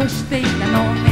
gostei da nova.